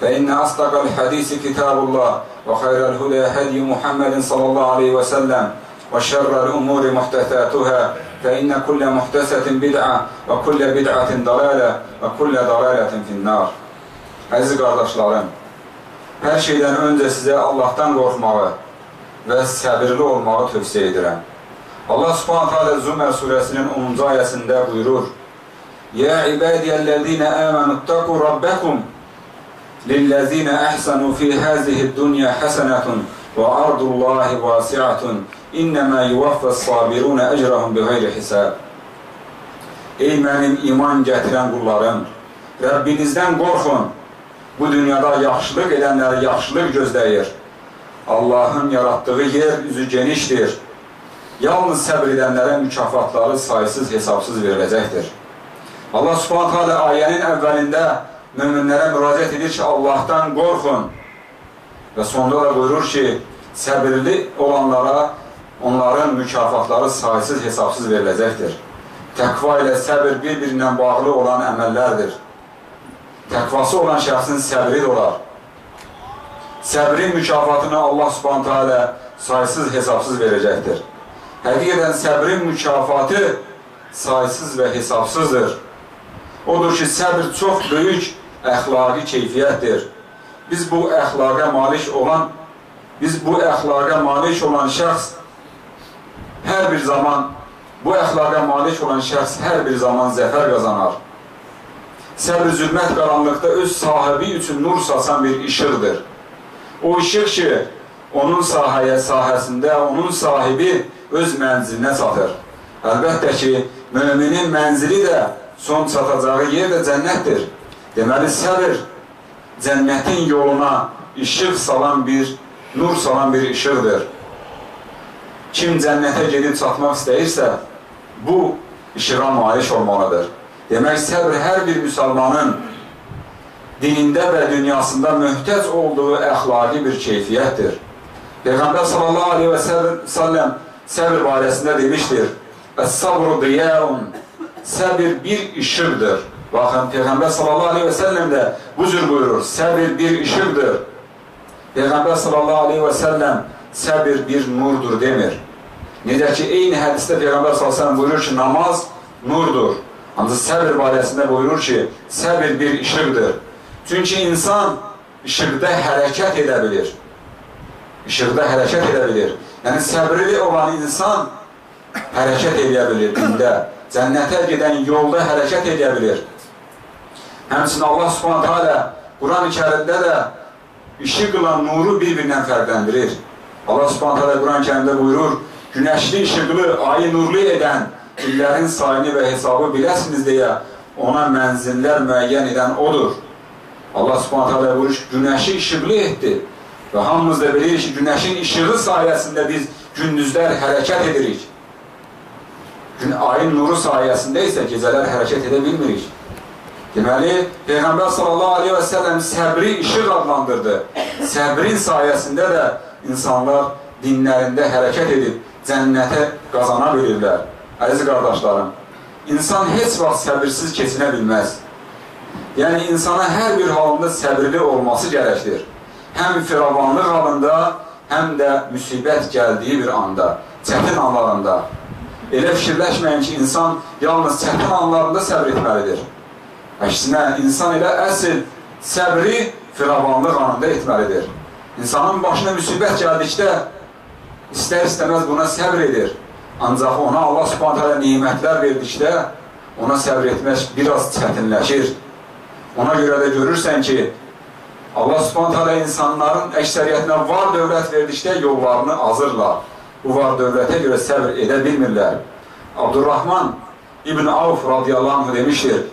فإن أصدق الحديث كتاب الله وخير الهدى هدي محمد صلى الله عليه وسلم وشر الأمور محدثاتها فإن كل محدثة بدعة وكل بدعة ضلالة وكل ضلالة في النار Əziz qardaşlarım, hər şeydən öncə sizə Allahdan qorxmağı və səbirli olmağı tövsiyə edirəm. Allah subhanətə alə Zümər surəsinin 10-cu ayəsində buyurur, Yə ibadiyyəl-ləzina əmənu ittaqu rabbəkum للذين أحسنوا في هذه الدنيا حسنة وأرض الله واسعة إنما يوفى الصابرون أجرهم بغير حساب Ey mənim iman gətirən qullarım, Rəbbinizdən qorxun. Bu dünyada yaxşılıq edənləri yaxşılıq gözləyir. Allahın yaratdığı yer üzü genişdir. Yalnız səbr edənlərə mükafatları sayısız hesabsız veriləcəkdir. Allah subhanət hələ ayənin əvvəlində müminlərə müraciət edir ki, Allahdan qorxun. Və sonda da buyurur ki, səbirli olanlara onların mükafatları sayısız hesabsız veriləcəkdir. Təqva ilə səbir bir-birindən bağlı olan əməllərdir. Təqvası olan şəxsin səbri olar. Səbrin mükafatını Allah subhanətə alə sayısız hesabsız verəcəkdir. Həqiqətən səbrin mükafatı sayısız və hesabsızdır. Odur ki, səbr çox böyük əxlaqi keyfiyyətdir. Biz bu əxlaqa malik olan biz bu əxlaqa malik olan şəxs hər bir zaman bu əxlaqa malik olan şəxs hər bir zaman zəfər qazanar. Səbr zülmət qaranlıqda öz sahibi üçün nur saçan bir işıqdır. O işıq ki, onun sahəyə sahəsində onun sahibi öz mənzilinə çatır. Əlbəttə ki, müminin mənzili də son çatacağı yer də cənnətdir. Deməli, səbir cənnətin yoluna işıq salan bir, nur salan bir işıqdır. Kim cənnətə gedib çatmaq istəyirsə, bu işığa malik olmalıdır. Demək, səbr hər bir müsəlmanın dinində və dünyasında möhtəc olduğu əxlaqi bir keyfiyyətdir. Peyğəmbər sallallahu aleyhi və səlləm səbr barəsində demişdir, Əs-sabru diyaun, səbir bir işıqdır. Baxın, Peyğəmbər sallallahu aleyhi və səlləm də bu cür buyurur, səbir bir işıqdır. Peyğəmbər sallallahu aleyhi və səlləm səbir bir nurdur demir. Necə ki, eyni hədisdə Peyğəmbər sallallahu aleyhi və səlləm buyurur ki, namaz nurdur. Ancaq səbir barəsində buyurur ki, səbir bir işıqdır. Çünki insan işıqda hərəkət edə bilir. İşıqda hərəkət edə bilir. Yəni, səbrili olan insan hərəkət edə bilir dində. Cənnətə gedən yolda hərəkət edə bilir. Həmçinin Allah subhanətə alə Quran-ı kərimdə də işıqla nuru bir-birindən fərqləndirir. Allah subhanətə alə Quran-ı kərimdə buyurur, günəşli işıqlı, ayı nurlu edən illərin sayını və hesabı biləsiniz deyə ona mənzillər müəyyən edən odur. Allah subhanətə alə buyurur ki, günəşi işıqlı etdi və hamımız da bilirik ki, günəşin işığı sayəsində biz gündüzlər hərəkət edirik. Gün ayın nuru sayəsində isə gecələr hərəkət edə bilmirik. Deməli, Peyğəmbər sallallahu aleyhi və səlləm səbri işıq adlandırdı. Səbrin sayəsində də insanlar dinlərində hərəkət edib cənnətə qazana bilirlər. Əziz qardaşlarım, insan heç vaxt səbirsiz keçinə bilməz. Yəni, insana hər bir halında səbirli olması gərəkdir. Həm firavanlıq halında, həm də müsibət gəldiyi bir anda, çətin anlarında. Elə fikirləşməyin ki, insan yalnız çətin anlarında səbr etməlidir. Əksinə, insan elə əsl səbri firavanlıq anında etməlidir. İnsanın başına müsibət gəldikdə istər-istəməz buna səbr edir. Ancaq ona Allah subhanət hələ nimətlər verdikdə ona səbr etmək biraz çətinləşir. Ona görə də görürsən ki, Allah subhanət hələ insanların əksəriyyətinə var dövlət verdikdə yollarını azırlar. Bu var dövlətə görə səbr edə bilmirlər. Abdurrahman İbn Avf radiyallahu anh demişdir,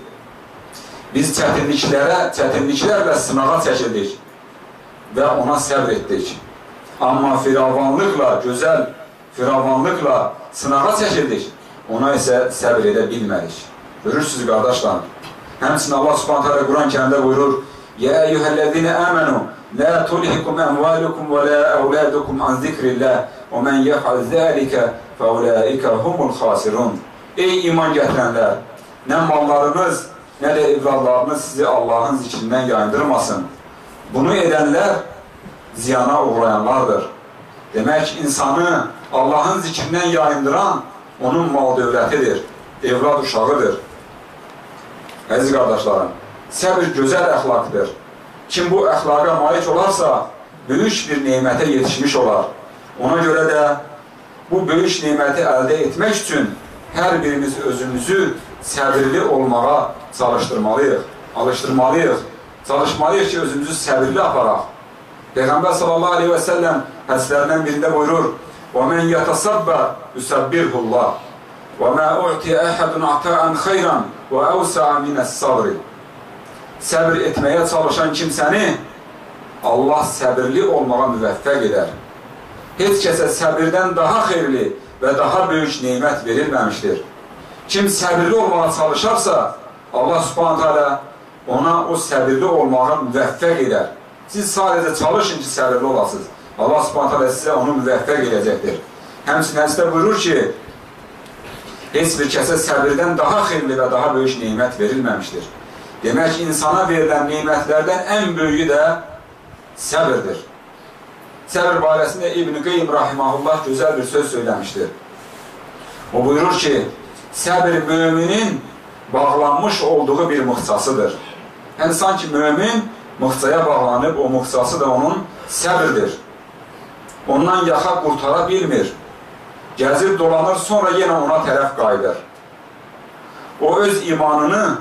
biz çətinliklərə, çətinliklərlə sınağa çəkildik və ona səbr etdik. Amma firavanlıqla, gözəl firavanlıqla sınağa çəkildik, ona isə səbr edə bilmədik. Görürsünüz, qardaşlar. Həmçinin Allah subhanət hələ Quran kəndə buyurur, Yə eyyuhəl-ləzine əmənu, lə tulhikum əmvalukum və lə əvlədukum an zikrillah və mən yəfəl zəlikə fəuləikə humul xasirun. Ey iman gətirənlər, nə mallarınız, nə də evladlarınız sizi Allahın zikrindən yayındırmasın. Bunu edənlər ziyana uğrayanlardır. Demək, insanı Allahın zikrindən yayındıran onun mal dövlətidir, evlad uşağıdır. Əziz qardaşlarım, səbir gözəl əxlaqdır. Kim bu əxlaqa malik olarsa, böyük bir neymətə yetişmiş olar. Ona görə də bu böyük neyməti əldə etmək üçün hər birimiz özümüzü səbirli olmağa çalışdırmalıyıq, alışdırmalıyıq, çalışmalıyıq ki, özümüzü səbirli aparaq. Peyğəmbər sallallahu aleyhi və səlləm hədislərindən birində buyurur, وَمَنْ يَتَصَبَّ يُسَبِّرْهُ اللّٰهِ وَمَا اُعْتِيَ أَحَدٌ عَطَاءً خَيْرًا وَأَوْسَعَ مِنَ الصَّبْرِ Səbir etməyə çalışan kimsəni Allah səbirli olmağa müvəffəq edər. Heç kəsə səbirdən daha xeyirli və daha böyük neymət verilməmişdir. Kim səbirli olmağa çalışarsa, Allah subhanət hələ ona o səbirli olmağa müvəffəq edər. Siz sadəcə çalışın ki, səbirli olasınız. Allah subhanət hələ sizə onu müvəffəq edəcəkdir. Həmçin hədisdə buyurur ki, heç bir kəsə səbirdən daha xeyirli və daha böyük neymət verilməmişdir. Demək, insana verilən neymətlərdən ən böyüyü də səbirdir. Səbir barəsində İbn-i Qeym Rahimahullah gözəl bir söz söyləmişdir. O buyurur ki, səbir müminin bağlanmış olduğu bir mıxçasıdır. Yəni, sanki mümin mıxçaya bağlanıb, o mıxçası da onun səbirdir. Ondan yaxa qurtara bilmir. Gəzib dolanır, sonra yenə ona tərəf qayıdır. O öz imanını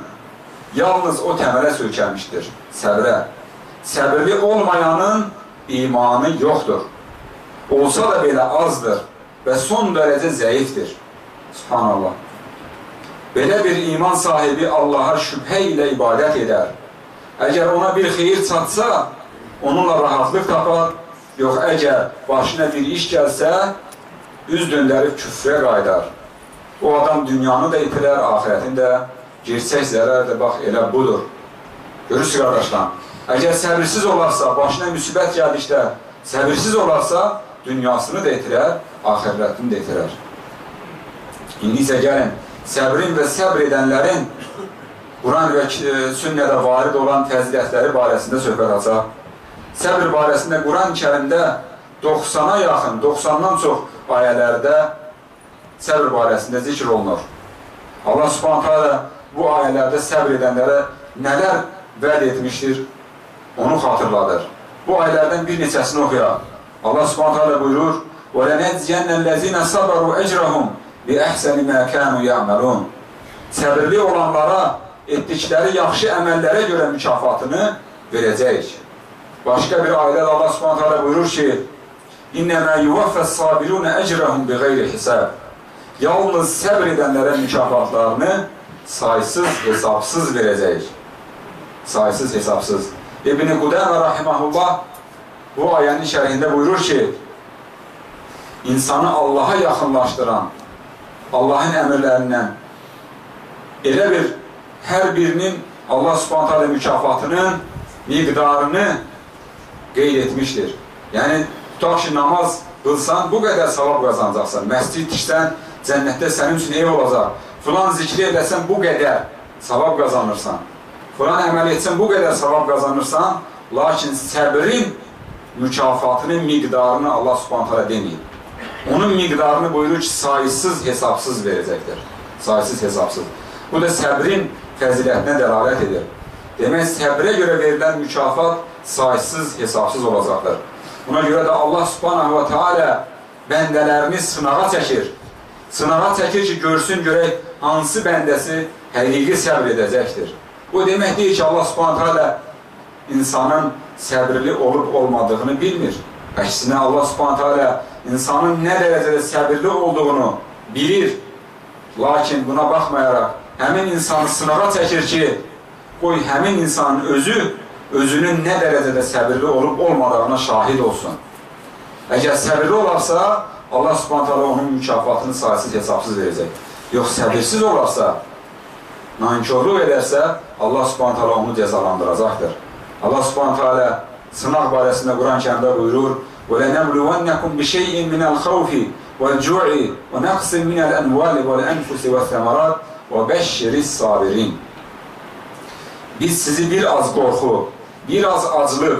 yalnız o təmələ sökəlmişdir, səbrə. Səbirli olmayanın imanı yoxdur. Olsa da belə azdır və son dərəcə zəifdir. Subhanallah. Belə bir iman sahibi Allaha şübhə ilə ibadət edər. Əgər ona bir xeyir çatsa, onunla rahatlıq tapar, yox əgər başına bir iş gəlsə, üz döndərib küfrə qaydar. O adam dünyanı da itirər, ahirətini də girsək zərər də bax elə budur. Görürsün qardaşlar, əgər səbirsiz olarsa, başına müsibət gəldikdə səbirsiz olarsa, dünyasını da itirər, ahirətini də itirər. İndi isə gəlin, səbrin və səbr edənlərin Quran və e, sünnədə varid olan fəzilətləri barəsində söhbət açaq. Səbr barəsində Quran-ı kərimdə 90-a yaxın, 90-dan çox ayələrdə səbr barəsində zikr olunur. Allah subhanətə alə bu ayələrdə səbr edənlərə nələr vəd etmişdir, onu xatırladır. Bu ayələrdən bir neçəsini oxuyaq. Allah subhanətə alə buyurur, وَلَنَجْزِيَنَّ الَّذِينَ صَبَرُوا اَجْرَهُمْ əhsəni mə kənu yəməlun. Səbirli olanlara etdikləri yaxşı əməllərə görə mükafatını verəcəyik. Başqa bir ayədə Allah Subhanahu taala buyurur ki: "İnnəmə yuvaffəs sabirun ecrahum bighayri hisab." Yalnız səbr edənlərə mükafatlarını saysız, hesabsız verəcəyik. Saysız, hesabsız. İbn Qudamə rahimehullah bu ayənin şərhində buyurur ki: insanı Allaha yaxınlaşdıran Allahın əmrlərindən elə bir hər birinin Allah subhanət hələ mükafatının miqdarını qeyd etmişdir. Yəni, tutaq ki, namaz qılsan, bu qədər savab qazanacaqsan. Məscid tiksən, cənnətdə sənin üçün ev olacaq. Filan zikri edəsən, bu qədər savab qazanırsan. Filan əməl etsən, bu qədər savab qazanırsan. Lakin səbrin mükafatının miqdarını Allah subhanət hələ deməyib. Onun miqdarını buyurur ki, sayısız, hesabsız verəcəkdir. Sayısız, hesabsız. Bu da səbrin fəzilətinə dəlalət edir. Demək, səbrə görə verilən mükafat sayısız, hesabsız olacaqdır. Buna görə də Allah subhanahu wa ta'ala bəndələrini sınağa çəkir. Sınağa çəkir ki, görsün görək hansı bəndəsi həqiqi səbr edəcəkdir. Bu demək deyil ki, Allah subhanahu wa ta'ala insanın səbirli olub olmadığını bilmir. Əksinə Allah subhanahu wa ta'ala insanın nə dərəcədə səbirli olduğunu bilir. Lakin buna baxmayaraq həmin insanı sınağa çəkir ki, qoy həmin insanın özü özünün nə dərəcədə səbirli olub olmadığına şahid olsun. Əgər səbirli olarsa, Allah subhanət hala onun mükafatını sayısız hesabsız verəcək. Yox, səbirsiz olarsa, nankörlük edərsə, Allah subhanət hala onu cəzalandıracaqdır. Allah subhanət hala sınaq barəsində Quran kəmdə buyurur, وَلَنَبْلُوَنَّكُمْ بِشَيْءٍ مِنَ الْخَوْفِ وَالْجُوعِ وَنَقْصٍ مِنَ الْأَنْوَالِ وَالْأَنْفُسِ وَالثَّمَرَاتِ وَبَشِّرِ الصَّابِرِينَ Biz sizi bir az qorxu, bir az aclıq,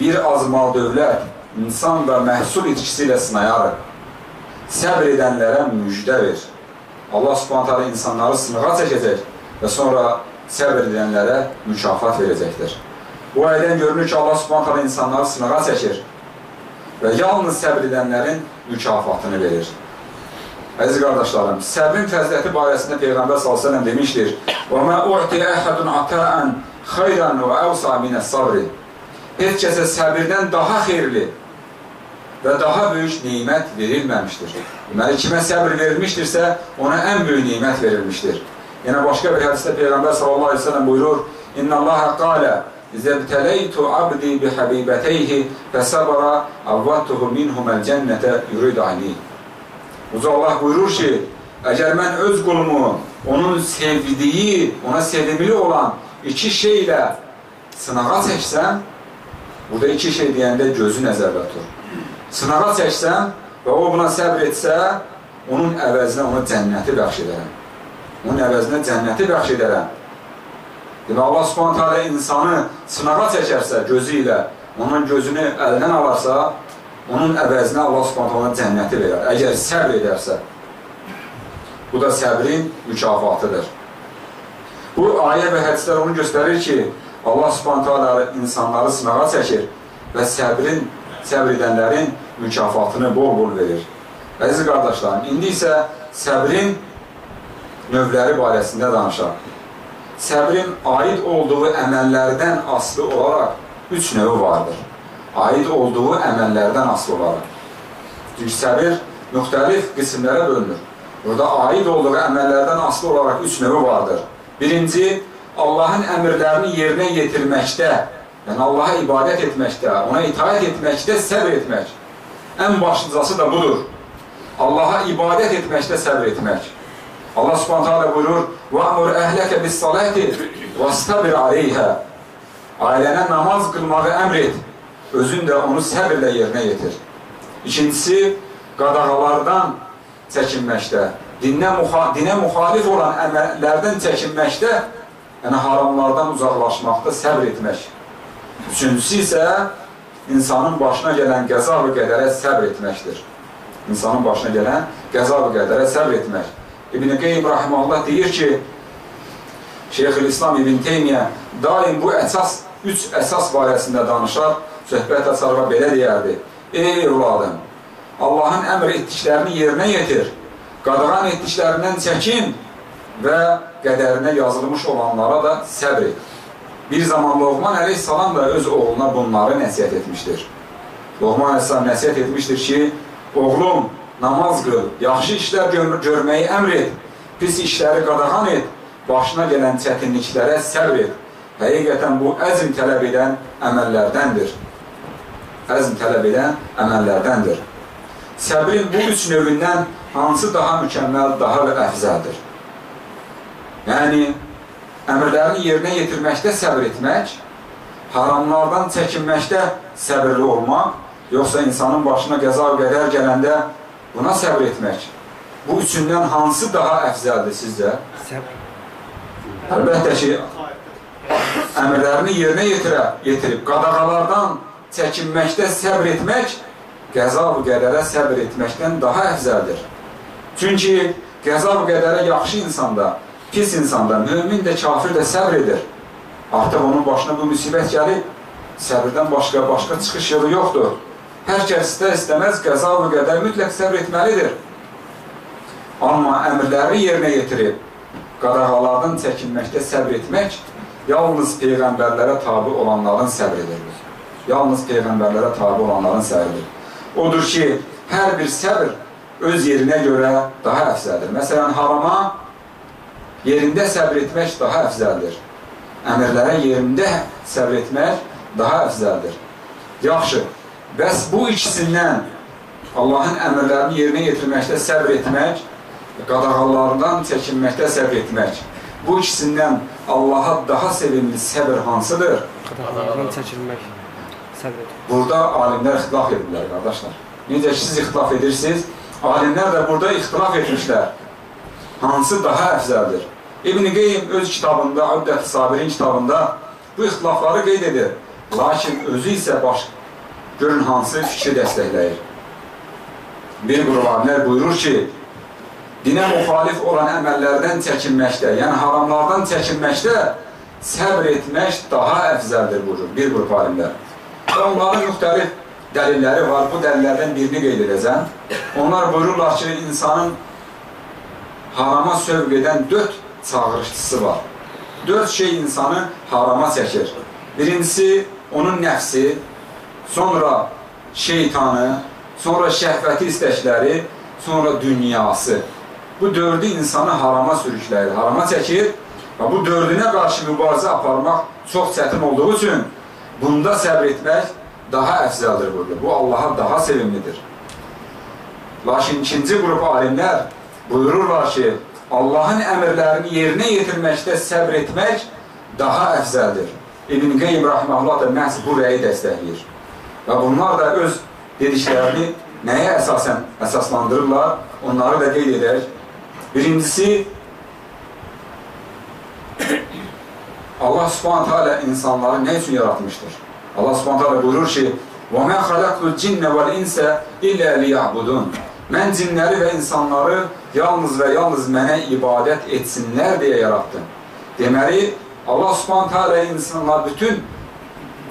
bir az mal dövlət, insan və məhsul itkisi ilə sınayarıq. Səbr edənlərə müjdə ver. Allah subhanət hala insanları sınağa çəkəcək və sonra səbr edənlərə mükafat verəcəkdir. Bu ayədən görünür ki, Allah subhanət hala insanları sınağa çəkir və yalnız səbr edənlərin mükafatını verir. Əziz qardaşlarım, səbrin fəziləti barəsində Peyğəmbər s.ə.v demişdir: "Və mə u'ti ahadun ata'an khayran və awsa min as-sabr." Heç kəsə səbirdən daha xeyirli və daha böyük nemət verilməmişdir. Deməli, kimə səbr verilmişdirsə, ona ən böyük nemət verilmişdir. Yəni başqa bir hədisdə Peyğəmbər sallallahu əleyhi və səlləm buyurur: "İnnallaha qala İzəbtələytu abdi bi habibətəyhi fəsəbara avvattuhu minhuməl cənnətə yurid ali. Uca Allah buyurur ki, əgər mən öz qulumu onun sevdiyi, ona sevimli olan iki şeylə sınağa çəksəm, burada iki şey deyəndə gözü nəzərdə tutur. Sınağa çəksəm və o buna səbr etsə, onun əvəzinə ona cənnəti bəxş edərəm. Onun əvəzinə cənnəti bəxş edərəm. Demək, Allah subhanət hələ insanı sınağa çəkərsə gözü ilə, onun gözünü əldən alarsa, onun əvəzinə Allah subhanət ona cənnəti verər. Əgər səbr edərsə, bu da səbrin mükafatıdır. Bu ayə və hədislər onu göstərir ki, Allah subhanət hələ insanları sınağa çəkir və səbrin, səbr edənlərin mükafatını bol-bol verir. Əziz qardaşlarım, indi isə səbrin növləri barəsində danışaq. Səbrin aid olduğu əməllərdən aslı olaraq üç növü vardır. Aid olduğu əməllərdən aslı olaraq. Çünki səbir müxtəlif qismlərə bölünür. Burada aid olduğu əməllərdən aslı olaraq üç növü vardır. Birinci, Allahın əmrlərini yerinə yetirməkdə, yəni Allaha ibadət etməkdə, ona itaət etməkdə səbr etmək. Ən başlıcası da budur. Allaha ibadət etməkdə səbr etmək. Allah subhanət hələ buyurur, وَأْمُرْ əhləkə bis-salati وَاسْتَبِرْ عَلَيْهَا Ailənə namaz qılmağı əmr et, özün də onu səbirlə yerinə yetir. İkincisi, qadağalardan çəkinməkdə, dinə, muxa dinə müxalif olan əməllərdən çəkinməkdə, yəni haramlardan uzaqlaşmaqda səbr etmək. Üçüncüsü isə insanın başına gələn qəza və qədərə səbr etməkdir. İnsanın başına gələn qəza və qədərə səbr etmək. İbn-i Qeym Rahiməllah deyir ki, Şeyx-ül-İslam İbn Teymiyyə daim bu əsas, üç əsas barəsində danışar, söhbət və belə deyərdi. Ey evladım, Allahın əmr etdiklərini yerinə yetir, qadağan etdiklərindən çəkin və qədərinə yazılmış olanlara da səbr et. Bir zaman Loğman əleyhissalam da öz oğluna bunları nəsiyyət etmişdir. Loğman əleyhissalam nəsiyyət etmişdir ki, oğlum, namaz qıl, yaxşı işlər gör görməyi əmr et, pis işləri qadağan et, başına gələn çətinliklərə səbr et. Həqiqətən bu əzm tələb edən əməllərdəndir. Əzm tələb edən əməllərdəndir. Səbrin bu üç növündən hansı daha mükəmməl, daha və əfzəldir? Yəni, əmrlərini yerinə yetirməkdə səbr etmək, haramlardan çəkinməkdə səbirli olmaq, yoxsa insanın başına qəza qədər gələndə buna səbr etmək. Bu üçündən hansı daha əfzəldir sizcə? Səbr. Əlbəttə ki, əmrlərini yerinə yetirə, yetirib, qadağalardan çəkinməkdə səbr etmək, qəza və qədərə səbr etməkdən daha əfzəldir. Çünki qəza və qədərə yaxşı insanda, pis insanda, mümin də, kafir də səbr edir. Artıq onun başına bu müsibət gəlib, səbirdən başqa, başqa çıxış yolu yoxdur. Hər kəs istər-istəməz qəza və qədər mütləq səbr etməlidir. Amma əmrləri yerinə yetirib, qadağalardan çəkinməkdə səbr etmək yalnız peyğəmbərlərə tabi olanların səbridir. Yalnız peyğəmbərlərə tabi olanların səbridir. Odur ki, hər bir səbr öz yerinə görə daha əfzəldir. Məsələn, harama yerində səbr etmək daha əfzəldir. Əmrlərə yerində səbr etmək daha əfzəldir. Yaxşı, Bəs bu ikisindən Allahın əmrlərini yerinə yetirməkdə səbr etmək, qadağalarından çəkinməkdə səbr etmək. Bu ikisindən Allaha daha sevimli səbr hansıdır? Qadağalardan çəkilmək, səbr etmək. Burada alimlər ixtilaf edirlər, qardaşlar. Necə ki, siz ixtilaf edirsiniz, alimlər də burada ixtilaf etmişlər. Hansı daha əfzəldir? İbn-i Qeym öz kitabında, Üddət-i Sabirin kitabında bu ixtilafları qeyd edir. Lakin özü isə başqa Görün hansı fikri dəstəkləyir. Bir qrup alimlər buyurur ki, dinə müxalif olan əməllərdən çəkinməkdə, yəni haramlardan çəkinməkdə səbr etmək daha əfzəldir buyurur bir qrup alimlər. Və onların müxtəlif dəlilləri var. Bu dəlillərdən birini qeyd edəcəm. Onlar buyururlar ki, insanın harama sövq edən dörd çağırışçısı var. Dörd şey insanı harama çəkir. Birincisi, onun nəfsi, sonra şeytanı, sonra şəhvəti istəkləri, sonra dünyası. Bu dördü insanı harama sürükləyir, harama çəkir və bu dördünə qarşı mübarizə aparmaq çox çətin olduğu üçün bunda səbr etmək daha əfzəldir burada. Bu Allaha daha sevimlidir. Lakin ikinci qrup alimlər buyururlar ki, Allahın əmrlərini yerinə yetirməkdə səbr etmək daha əfzəldir. İbn Qeym Rahmanullah da məhz bu rəyi dəstəkləyir. Və bunlar da öz dediklərini nəyə əsasən əsaslandırırlar, onları da qeyd edək. Birincisi, Allah subhanətə alə insanları nə üçün yaratmışdır? Allah subhanətə alə buyurur ki, وَمَنْ خَلَقْتُ الْجِنَّ وَالْاِنْسَ إِلَّا لِيَعْبُدُونَ Mən cinləri və insanları yalnız və yalnız mənə ibadət etsinlər deyə yarattım. Deməli, Allah subhanətə alə insanlar bütün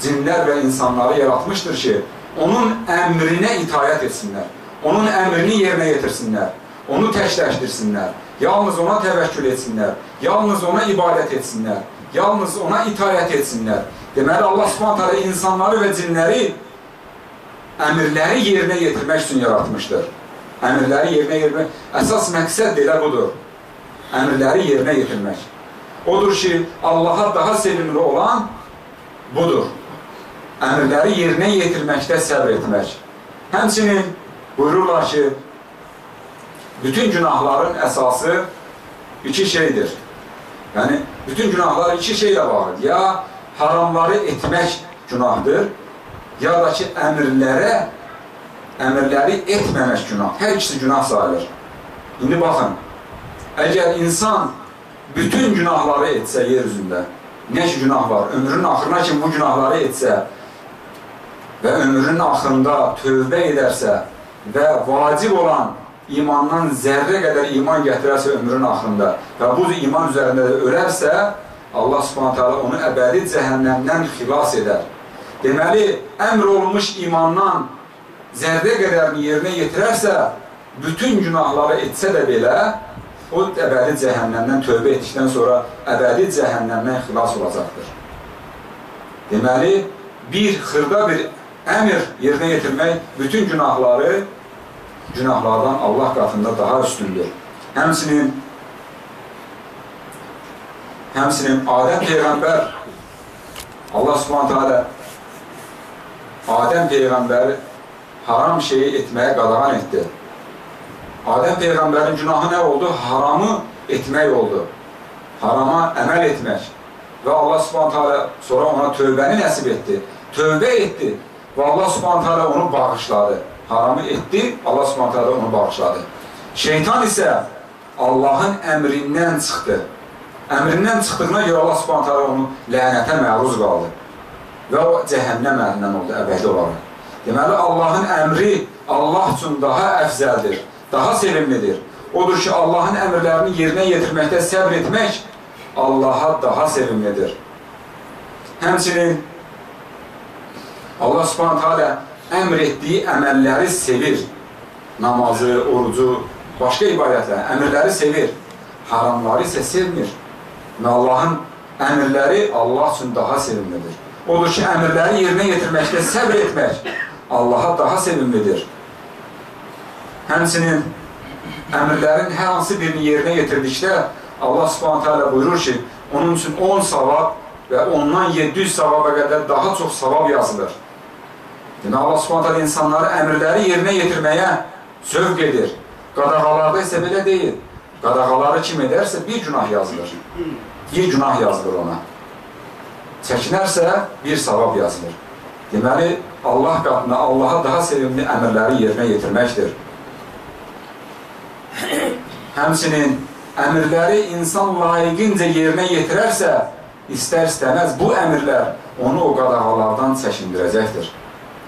cinlər və insanları yaratmışdır ki, onun əmrinə itayət etsinlər, onun əmrini yerinə yetirsinlər, onu təkləşdirsinlər, yalnız ona təvəkkül etsinlər, yalnız ona ibadət etsinlər, yalnız ona itayət etsinlər. Deməli, Allah subhanətə insanları və cinləri əmirləri yerinə yetirmək üçün yaratmışdır. Əmirləri yerinə yetirmək, əsas məqsəd də elə budur. Əmirləri yerinə yetirmək. Odur ki, Allaha daha sevimli olan budur əmrləri yerinə yetirməkdə səbr etmək. Həmçinin buyururlar ki, bütün günahların əsası iki şeydir. Yəni, bütün günahlar iki şeylə bağlıdır. Ya haramları etmək günahdır, ya da ki, əmrlərə, əmrləri etməmək günah. Hər ikisi günah sayılır. İndi baxın, əgər insan bütün günahları etsə yer üzündə, nə ki günah var, ömrünün axırına kimi bu günahları etsə, və ömrünün axırında tövbə edərsə və vacib olan imandan zərrə qədər iman gətirərsə ömrünün axırında və bu iman üzərində də ölərsə, Allah subhanətə alə onu əbədi cəhənnəmdən xilas edər. Deməli, əmr olunmuş imandan zərrə qədərini yerinə yetirərsə, bütün günahları etsə də belə, o əbədi cəhənnəmdən tövbə etdikdən sonra əbədi cəhənnəmdən xilas olacaqdır. Deməli, bir xırda bir əmr yerinə yetirmək bütün günahları günahlardan Allah qatında daha üstündür. Həmsinin həmsinin Adəm Peyğəmbər Allah subhanətə alə Adəm Peyğəmbəri haram şeyi etməyə qadağan etdi. Adəm Peyğəmbərin günahı nə oldu? Haramı etmək oldu. Harama əməl etmək. Və Allah subhanətə alə sonra ona tövbəni nəsib etdi. Tövbə etdi. Və Allah subhanət hələ onu bağışladı. Haramı etdi, Allah subhanət hələ onu bağışladı. Şeytan isə Allahın əmrindən çıxdı. Əmrindən çıxdığına görə Allah subhanət hələ onu lənətə məruz qaldı. Və o cəhənnəm əhlindən oldu əbədi olaraq. Deməli, Allahın əmri Allah üçün daha əfzəldir, daha sevimlidir. Odur ki, Allahın əmrlərini yerinə yetirməkdə səbr etmək Allaha daha sevimlidir. Həmçinin Allah subhanətə alə əmr etdiyi əməlləri sevir. Namazı, orucu, başqa ibadətləri, əmrləri sevir. Haramları isə sevmir. Və Allahın əmrləri Allah üçün daha sevimlidir. Odur ki, əmrləri yerinə yetirməkdə səbr etmək Allaha daha sevimlidir. Həmçinin əmrlərin hər hansı birini yerinə yetirdikdə Allah subhanətə alə buyurur ki, onun üçün 10 savab və ondan 700 savaba qədər daha çox savab yazılır. Yəni, Allah subhanətə alə insanları əmrləri yerinə yetirməyə zövq edir. Qadağalarda isə belə deyil. Qadağaları kim edərsə bir günah yazılır. Bir günah yazılır ona. Çəkinərsə bir savab yazılır. Deməli, Allah qatına Allaha daha sevimli əmrləri yerinə yetirməkdir. Həmçinin əmrləri insan layiqincə yerinə yetirərsə, istər-istəməz bu əmrlər onu o qadağalardan çəkindirəcəkdir.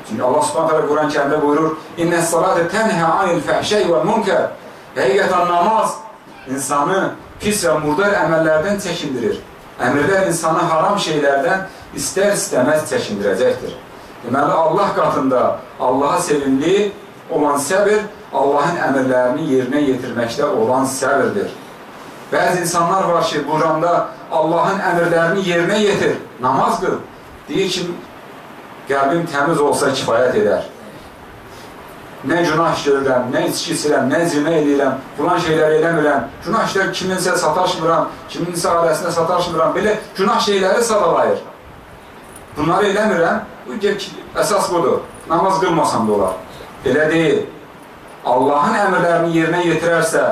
Çünki Allah Subhanahu taala Quran-ı Kərimdə buyurur: "İnnes salate tenha anil fəhşəy və munkar." Həqiqətən namaz insanı pis və murdar əməllərdən çəkindirir. Əmrlər insanı haram şeylərdən istər-istəməz çəkindirəcəkdir. Deməli, Allah qatında Allaha sevimli olan səbir Allahın əmrlərini yerinə yetirməkdə olan səbirdir. Bəzi insanlar var ki, Quranda Allahın əmrlərini yerinə yetir, namaz qıl. Deyir ki, qəlbim təmiz olsa kifayət edər. Nə günah işləyirəm, nə içki içirəm, nə zinə edirəm, filan şeylər eləmirəm, günah işlər kiminsə sataşmıram, kiminsə ailəsinə sataşmıram, belə günah şeyləri sadalayır. Bunları eləmirəm, bu əsas budur, namaz qılmasam da olar. Elə deyil. Allahın əmrlərini yerinə yetirərsə,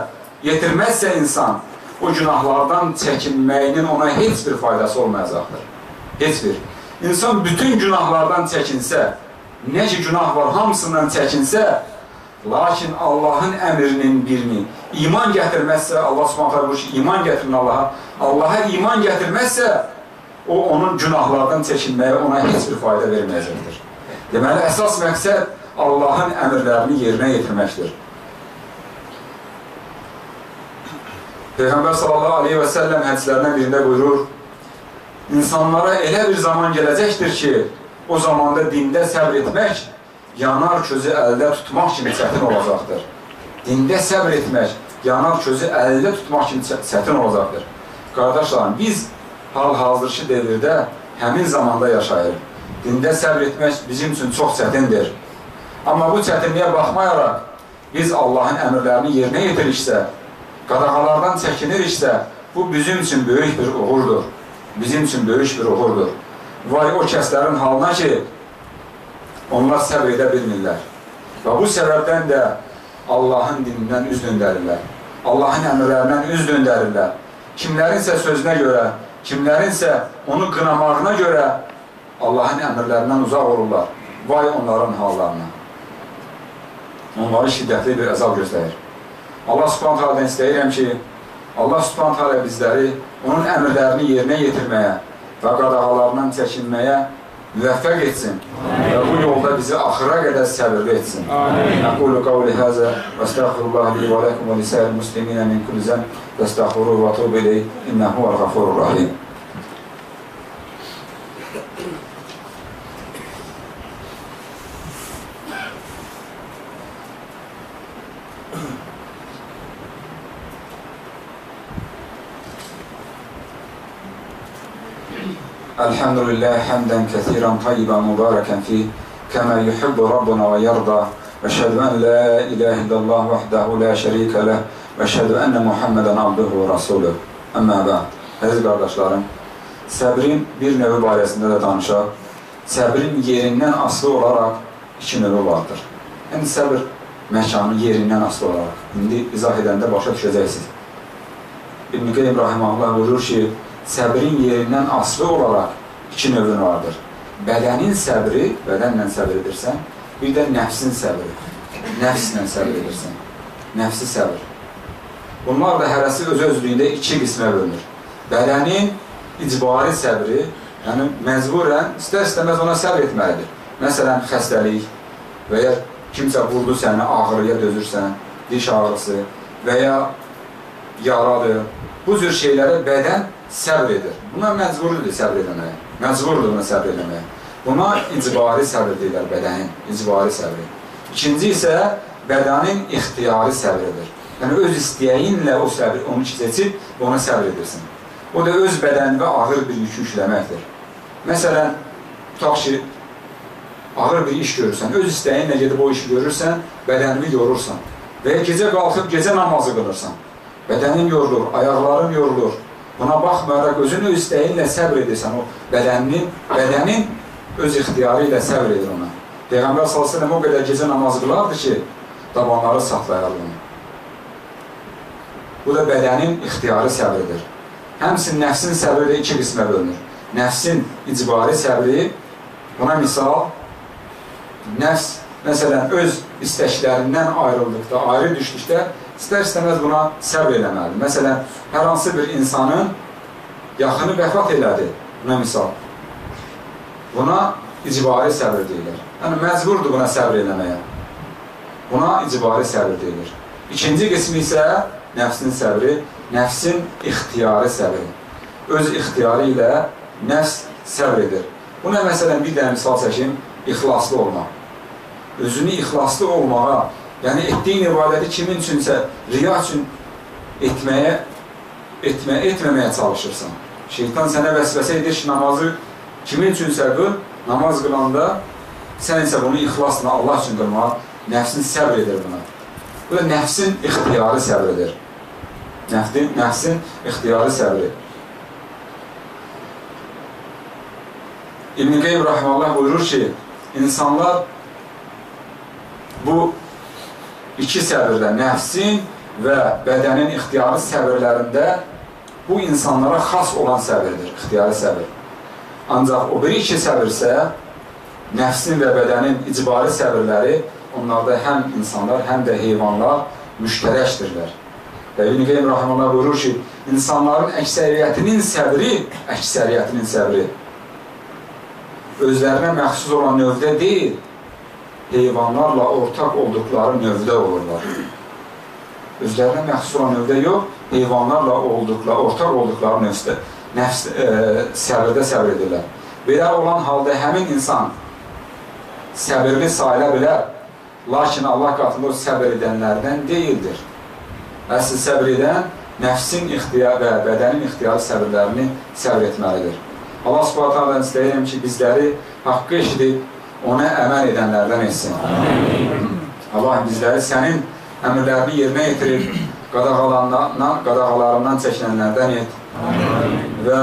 yetirməzsə insan, o günahlardan çəkinməyinin ona heç bir faydası olmayacaqdır. Heç bir. İnsan bütün günahlardan çəkinsə, ki günah var, hamısından çəkinsə, lakin Allahın əmrinin birini iman gətirməzsə, Allah subhanətə buyur ki, iman gətirin Allaha, Allaha iman gətirməzsə, o onun günahlardan çəkinməyə ona heç bir fayda verməyəcəkdir. Deməli, əsas məqsəd Allahın əmrlərini yerinə yetirməkdir. Peyğəmbər sallallahu aleyhi və səlləm hədislərindən birində buyurur, insanlara elə bir zaman gələcəkdir ki, o zamanda dində səbr etmək, yanar közü əldə tutmaq kimi çətin olacaqdır. Dində səbr etmək, yanar közü əldə tutmaq kimi çətin olacaqdır. Qardaşlarım, biz hal-hazırki devirdə həmin zamanda yaşayır. Dində səbr etmək bizim üçün çox çətindir. Amma bu çətinliyə baxmayaraq, biz Allahın əmrlərini yerinə yetiriksə, qadağalardan çəkiniriksə, bu bizim üçün böyük bir uğurdur. Bizim üçün böyük bir uğurdur. Vay o kəslərin halına ki, onlar səbr edə bilmirlər. Və bu səbəbdən də Allahın dinindən üz döndərirlər. Allahın əmrlərindən üz döndərirlər. Kimlərinsə sözünə görə, kimlərinsə onu qınamağına görə Allahın əmrlərindən uzaq olurlar. Vay onların hallarına. Onları şiddətli bir əzab gözləyir. Allah subhanət haladan istəyirəm ki, Allah subhanət hala bizləri onun əmrlərini yerinə yetirməyə və qadağalarından çəkinməyə müvəffəq etsin və bu yolda bizi axıra qədər səbirli etsin. Əqulu qavli həzə və estəğfirullah li və ləkum və lisəyir musliminə min kulli zən və estəğfiru və tubu iley innəhu əl-ğafurur rahim. الحمد لله حمدا كثيرا طيبا مباركا فيه كما يحب ربنا ويرضى واشهد ان لا اله الا الله وحده لا شريك له واشهد ان محمدا عبده ورسوله اما بعد Əziz qardaşlarım, səbrin bir növü barəsində də danışaq. Səbrin yerindən asılı olaraq iki növü vardır. Yəni, səbr məkanı yerindən asılı olaraq. İndi izah edəndə başa düşəcəksiniz. İbn-i Qeym Rahimahullah buyurur ki, səbrin yerindən asılı olaraq iki növün vardır. Bədənin səbri, bədənlə səbr edirsən, bir də nəfsin səbri. Nəfslə səbr edirsən. Nəfsi səbr. Bunlar da hərəsi öz-özlüyündə iki qismə bölünür. Bədənin icbari səbri, yəni məcburən istər-istəməz ona səbr etməlidir. Məsələn, xəstəlik və ya kimsə vurdu səni, ağrıya dözürsən, diş ağrısı və ya yaradır. Bu cür şeylərə bədən səbr edir. Buna məcburdur səbr eləməyə. Məcburdur buna səbr eləməyə. Buna icbari səbr deyirlər bədənin, icbari səbri. İkinci isə bədənin ixtiyari səbridir. Yəni, öz istəyinlə o səbir, onu seçib, ona səbr edirsin. O da öz bədənində ağır bir yükü yükləməkdir. Məsələn, tutaq ki, ağır bir iş görürsən, öz istəyinlə gedib o işi görürsən, bədənini yorursan və ya gecə qalxıb gecə namazı qılırsan. Bədənin yorulur, ayaqların yorulur. Buna baxmayaraq özün öz istəyinlə səbr edirsən, o bədənin, bədənin öz ixtiyarı ilə səbr edir ona. Peyğəmbər s.ə.v o qədər gecə namazı qılardı ki, dabanları saxlayardı onu. Bu da bədənin ixtiyarı səbridir. Həmsin nəfsin səbri də iki qismə bölünür. Nəfsin icbari səbri, buna misal, nəfs, məsələn, öz istəklərindən ayrıldıqda, ayrı düşdükdə, istər-istəməz buna səbr eləməlidir. Məsələn, hər hansı bir insanın yaxını vəfat elədi, buna misal. Buna icbari səbir deyilir. Yəni, məcburdur buna səbr eləməyə. Buna icbari səbir deyilir. İkinci qismi isə nəfsin səbri, nəfsin ixtiyarı səbri. Öz ixtiyarı ilə nəfs səbr edir. Buna məsələn bir dənə misal çəkim, ixlaslı olmaq. Özünü ixlaslı olmağa, yəni etdiyin ibadəti kimin üçünsə riya üçün etməyə, etmə, etməməyə çalışırsan. Şeytan sənə vəsvəsə edir ki, namazı kimin üçünsə qıl, namaz qılanda sən isə bunu ixlasla Allah üçün qılmağa, nəfsin səbr edir buna. Bu da nəfsin ixtiyarı səbridir. Nəfsin, nəfsin ixtiyarı səbri. İbn-i Qeym Rahmanullah buyurur ki, insanlar bu iki səbirdə, nəfsin və bədənin ixtiyarı səbirlərində bu insanlara xas olan səbirdir, ixtiyarı səbir. Ancaq o bir iki səbir isə nəfsin və bədənin icbari səbirləri onlarda həm insanlar, həm də heyvanlar müştərəkdirlər. Və İbn-i Qeym Rahmanullah buyurur ki, insanların əksəriyyətinin səbri, əksəriyyətinin səbri özlərinə məxsus olan növdə deyil, heyvanlarla ortaq olduqları növdə olurlar. Özlərinə məxsus olan növdə yox, heyvanlarla olduqları, ortaq olduqları növdə, nəfs, e, səbirdə səbir edirlər. Belə olan halda həmin insan səbirli sayıla bilər, lakin Allah qatında o səbir edənlərdən deyildir. Əsl səbr edən nəfsin ixtiyar və bədənin ixtiyarı səbirlərini səbr etməlidir. Allah subhanətədən istəyirəm ki, bizləri haqqı eşidib ona əməl edənlərdən etsin. Allah bizləri sənin əmrlərini yerinə yetirir, qadağalarından, qadağalarından çəkinənlərdən et. Və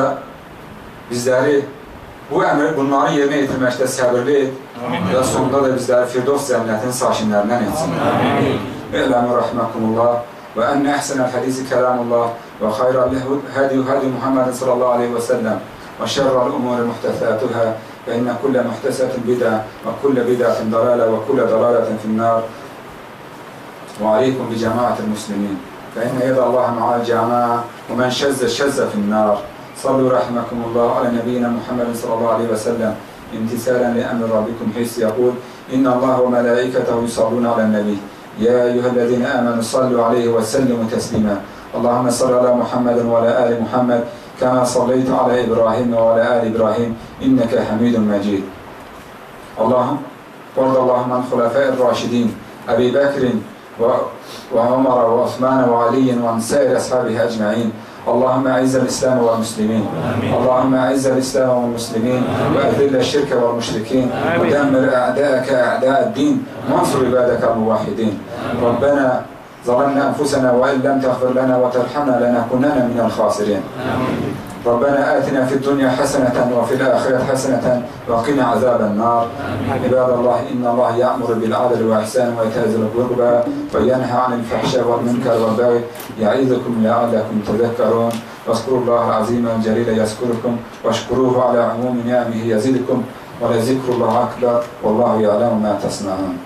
bizləri bu əmri bunları yerinə yetirməkdə səbirli et və sonunda da bizləri Firdos cənnətinin sakinlərindən etsin. Eləmə rəhməkumullah və ən əhsənə hədisi kəlamullah və xayrə hədiyü hədiyü Muhammedin sallallahu aleyhi və səlləm və şərrəl umuri muhtəfətuhə فإن كل محدثة بدعة وكل بدعة ضلالة وكل ضلالة في النار. وعليكم بجماعة المسلمين. فإن يد الله مع الجماعة ومن شذ شذ في النار. صلوا رحمكم الله على نبينا محمد صلى الله عليه وسلم. امتثالا لأمر ربكم حيث يقول إن الله وملائكته يصلون على النبي. يا أيها الذين آمنوا صلوا عليه وسلموا تسليما. اللهم صل على محمد وعلى آل محمد كما صليت على إبراهيم وعلى آل إبراهيم إنك حميد مجيد. اللهم وارض اللهم عن خلفاء الراشدين أبي بكر وعمر وعثمان وعلي وعن سائر أصحابه أجمعين. اللهم أعز الإسلام والمسلمين. آمين. اللهم أعز الإسلام والمسلمين. وأذل الشرك والمشركين. آمين. ودمر أعداءك أعداء الدين. وانصر عبادك الموحدين. ربنا ظلمنا أنفسنا وإن لم تغفر لنا وترحمنا لنكونن من الخاسرين. ربنا آتنا في الدنيا حسنة وفي الآخرة حسنة وقنا عذاب النار. عباد الله إن الله يأمر بالعدل والإحسان وإيتاء ذي القربى وينهى عن الفحشاء والمنكر والبغي يعظكم لعلكم تذكرون. واذكروا الله العظيم الجليل يذكركم واشكروه على عموم نعمه يزدكم ولذكر الله أكبر والله يعلم ما تصنعون.